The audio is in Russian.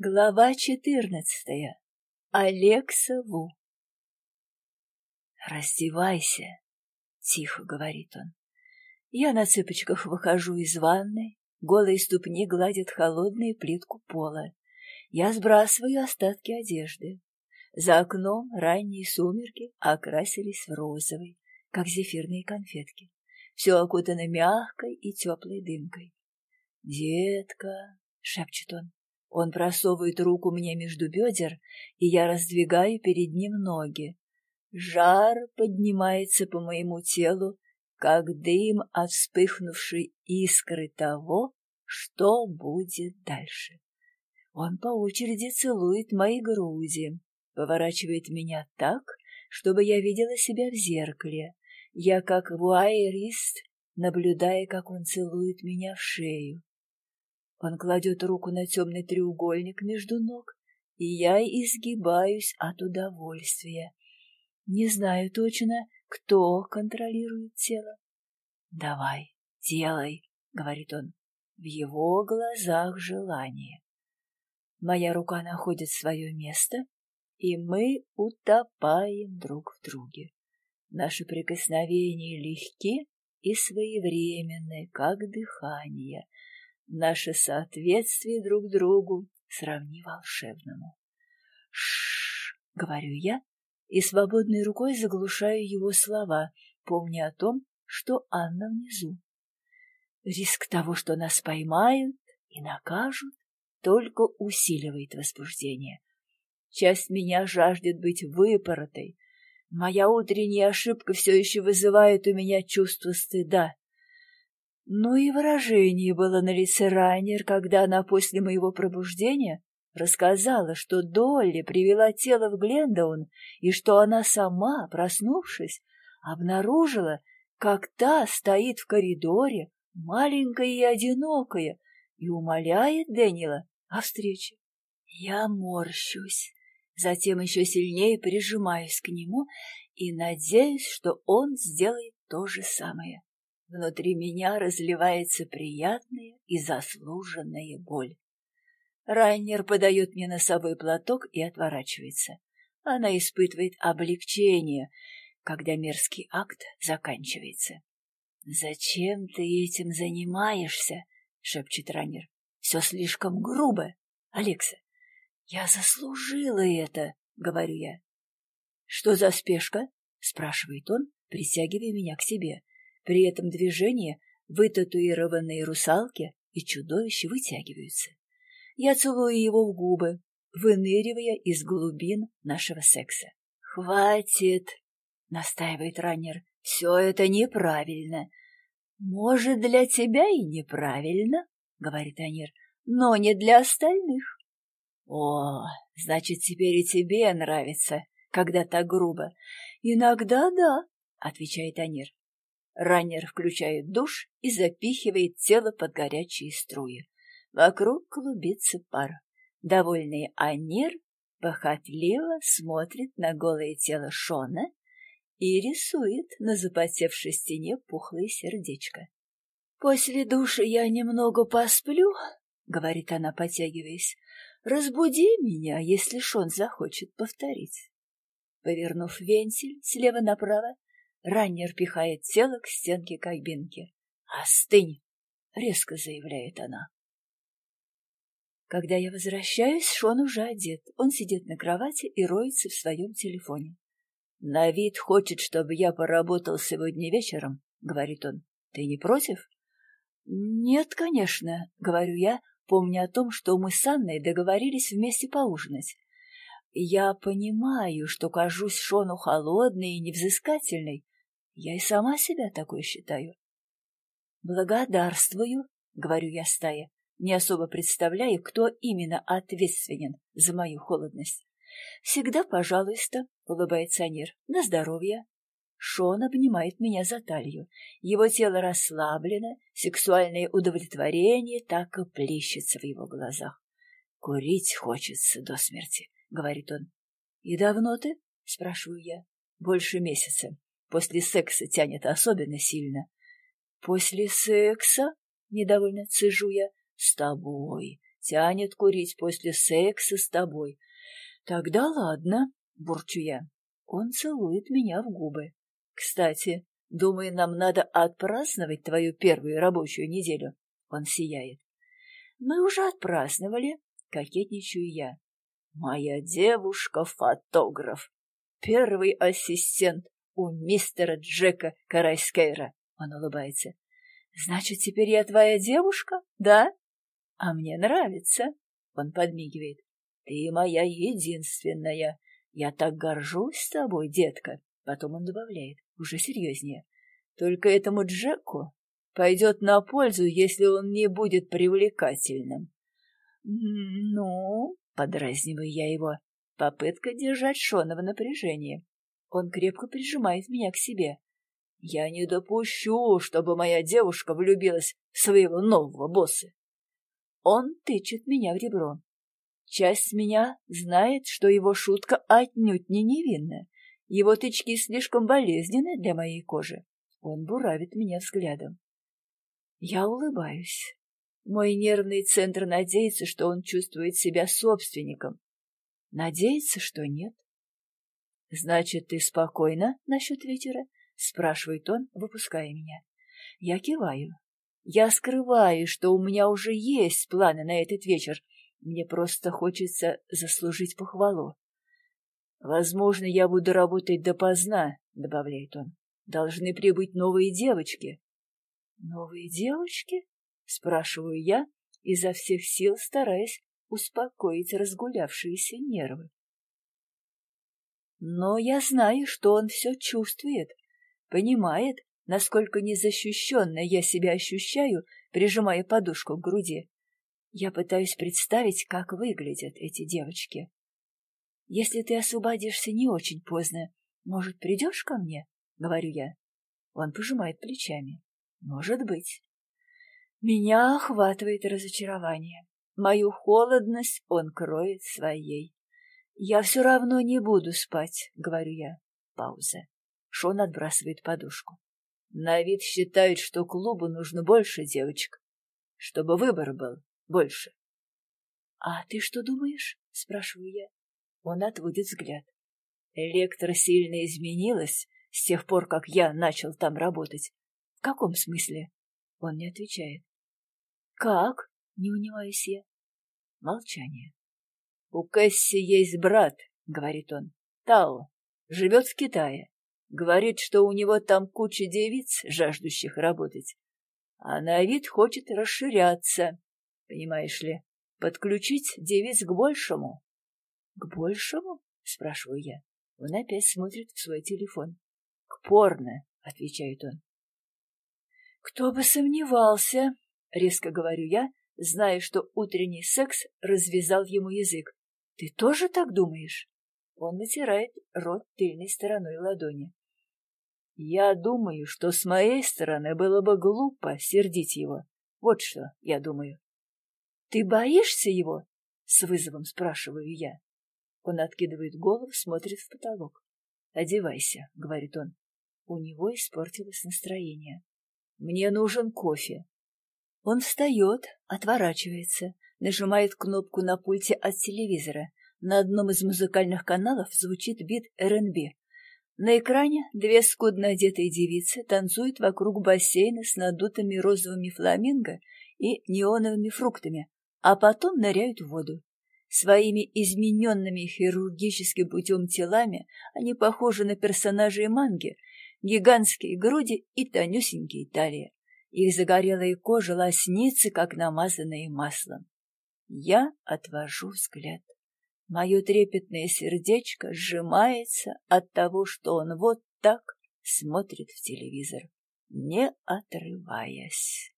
Глава четырнадцатая. Алекса Ву. «Раздевайся», — тихо говорит он. Я на цыпочках выхожу из ванной, голые ступни гладят холодную плитку пола. Я сбрасываю остатки одежды. За окном ранние сумерки окрасились в розовый, как зефирные конфетки. Все окутано мягкой и теплой дымкой. «Детка», — шепчет он, он просовывает руку мне между бедер, и я раздвигаю перед ним ноги. Жар поднимается по моему телу, как дым от вспыхнувшей искры того, что будет дальше. Он по очереди целует мои груди, поворачивает меня так, чтобы я видела себя в зеркале. Я, как вуайерист, наблюдая, как он целует меня в шею. Он кладет руку на темный треугольник между ног, и я изгибаюсь от удовольствия. Не знаю точно, кто контролирует тело. «Давай, делай», — говорит он. В его глазах желание. Моя рука находит свое место, и мы утопаем друг в друге. Наши прикосновения легки и своевременны, как дыхание — Наше соответствие друг другу сравни волшебному. Шш, говорю я, и свободной рукой заглушаю его слова, помня о том, что Анна внизу. Риск того, что нас поймают и накажут, только усиливает возбуждение. Часть меня жаждет быть выпоротой. Моя утренняя ошибка все еще вызывает у меня чувство стыда. Ну и выражение было на лице Райнер, когда она после моего пробуждения рассказала, что Долли привела тело в Глендоун и что она сама, проснувшись, обнаружила, как та стоит в коридоре, маленькая и одинокая, и умоляет Дэниела о встрече. Я морщусь, затем еще сильнее прижимаюсь к нему и надеюсь, что он сделает то же самое. Внутри меня разливается приятная и заслуженная боль. Райнер подает мне носовой платок и отворачивается. Она испытывает облегчение, когда мерзкий акт заканчивается. «Зачем ты этим занимаешься?» — шепчет Райнер. «Все слишком грубо, Алекса. Я заслужила это», — говорю я. «Что за спешка?» — спрашивает он, притягивая меня к себе. При этом движении вытатуированные русалки и чудовища вытягиваются. Я целую его в губы, выныривая из глубин нашего секса. «Хватит!» — настаивает раннер. «Все это неправильно». «Может, для тебя и неправильно», — говорит Анир, — «но не для остальных». «О, значит, теперь и тебе нравится, когда так грубо». «Иногда да», — отвечает Анир. Раннер включает душ и запихивает тело под горячие струи. Вокруг клубится пар. Довольный Анир похотливо смотрит на голое тело Шона и рисует на запотевшей стене пухлое сердечко. «После душа я немного посплю», — говорит она, потягиваясь. «Разбуди меня, если Шон захочет повторить». Повернув вентиль слева направо, Раннер пихает тело к стенке кабинки. «Остынь!» — резко заявляет она. Когда я возвращаюсь, Шон уже одет. Он сидит на кровати и роется в своем телефоне. «На вид хочет, чтобы я поработал сегодня вечером», — говорит он. «Ты не против?» «Нет, конечно», — говорю я, помня о том, что мы с Анной договорились вместе поужинать. Я понимаю, что кажусь Шону холодной и невзыскательной, я и сама себя такой считаю. Благодарствую, говорю я стая, не особо представляя, кто именно ответственен за мою холодность. Всегда, пожалуйста, улыбается Анир, на здоровье. Шон обнимает меня за талию. Его тело расслаблено, сексуальное удовлетворение так и плещется в его глазах. «Курить хочется до смерти», — говорит он. «И давно ты?» — спрашиваю я. «Больше месяца. После секса тянет особенно сильно. После секса? Недовольно цежу я. С тобой, тянет курить после секса с тобой. Тогда ладно, бурчу я. Он целует меня в губы. Кстати, думаю, нам надо отпраздновать твою первую рабочую неделю. Он сияет. Мы уже отпраздновали, кокетничаю я. Моя девушка — фотограф. Первый ассистент у мистера Джека Карайскейра. Он улыбается. Значит, теперь я твоя девушка, да? А мне нравится. Он подмигивает. Ты моя единственная. Я так горжусь тобой, детка. Потом он добавляет, уже серьезнее. Только этому Джеку пойдет на пользу, если он не будет привлекательным. Ну, подразниваю я его, попытка держать Шона в напряжении. Он крепко прижимает меня к себе. Я не допущу, чтобы моя девушка влюбилась в своего нового босса. Он тычет меня в ребро. Часть меня знает, что его шутка отнюдь не невинная. Его тычки слишком болезненны для моей кожи. Он буравит меня взглядом. Я улыбаюсь. Мой нервный центр надеется, что он чувствует себя собственником. Надеется, что нет. — Значит, ты спокойна насчет ветера? — спрашивает он, выпуская меня. Я киваю. Я скрываю, что у меня уже есть планы на этот вечер, мне просто хочется заслужить похвалу. Возможно, я буду работать допоздна, добавляет он. Должны прибыть новые девочки. Новые девочки? спрашиваю я, изо всех сил стараясь успокоить разгулявшиеся нервы. Но я знаю, что он все чувствует, понимает, насколько незащищенно я себя ощущаю, прижимая подушку к груди. Я пытаюсь представить, как выглядят эти девочки. Если ты освободишься не очень поздно, может, придешь ко мне? — говорю я. Он пожимает плечами. Может быть. Меня охватывает разочарование. Мою холодность он кроет своей. Я все равно не буду спать, — говорю я. Пауза. Шон отбрасывает подушку. На вид считают, что клубу нужно больше девочек, чтобы выбор был больше. — А ты что думаешь? — спрашиваю я. Он отводит взгляд. Электро сильно изменилась с тех пор, как я начал там работать. В каком смысле? Он не отвечает. Как? Не унимаюсь я. Молчание. У Кэсси есть брат, говорит он. Тао. Живет в Китае. Говорит, что у него там куча девиц, жаждущих работать. А на вид хочет расширяться. Понимаешь ли, подключить девиц к большему. — К большему? — спрашиваю я. Он опять смотрит в свой телефон. — К порно, — отвечает он. — Кто бы сомневался, — резко говорю я, зная, что утренний секс развязал ему язык. — Ты тоже так думаешь? Он натирает рот тыльной стороной ладони. Я думаю, что с моей стороны было бы глупо сердить его. Вот что я думаю. Ты боишься его? С вызовом спрашиваю я. Он откидывает голову, смотрит в потолок. Одевайся, говорит он. У него испортилось настроение. Мне нужен кофе. Он встает, отворачивается, нажимает кнопку на пульте от телевизора. На одном из музыкальных каналов звучит бит РНБ. На экране две скудно одетые девицы танцуют вокруг бассейна с надутыми розовыми фламинго и неоновыми фруктами, а потом ныряют в воду. Своими измененными хирургическим путем телами они похожи на персонажей манги, гигантские груди и тонюсенькие талии. Их загорелая кожа лоснится, как намазанные маслом. Я отвожу взгляд. Мое трепетное сердечко сжимается от того, что он вот так смотрит в телевизор, не отрываясь.